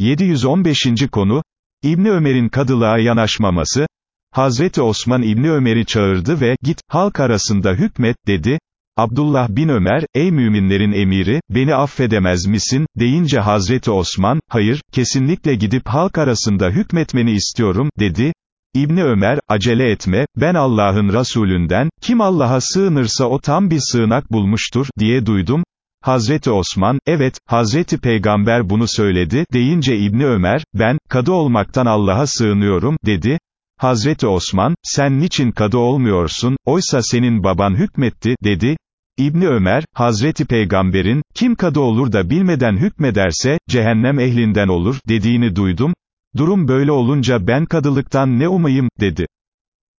715. konu, İbni Ömer'in kadılığa yanaşmaması, Hazreti Osman İbni Ömer'i çağırdı ve, git, halk arasında hükmet, dedi, Abdullah bin Ömer, ey müminlerin emiri, beni affedemez misin, deyince Hazreti Osman, hayır, kesinlikle gidip halk arasında hükmetmeni istiyorum, dedi, İbni Ömer, acele etme, ben Allah'ın Resulünden, kim Allah'a sığınırsa o tam bir sığınak bulmuştur, diye duydum, Hazreti Osman, evet, Hazreti Peygamber bunu söyledi, deyince İbni Ömer, ben, kadı olmaktan Allah'a sığınıyorum, dedi, Hazreti Osman, sen niçin kadı olmuyorsun, oysa senin baban hükmetti, dedi, İbni Ömer, Hazreti Peygamber'in, kim kadı olur da bilmeden hükmederse, cehennem ehlinden olur, dediğini duydum, durum böyle olunca ben kadılıktan ne umayım, dedi.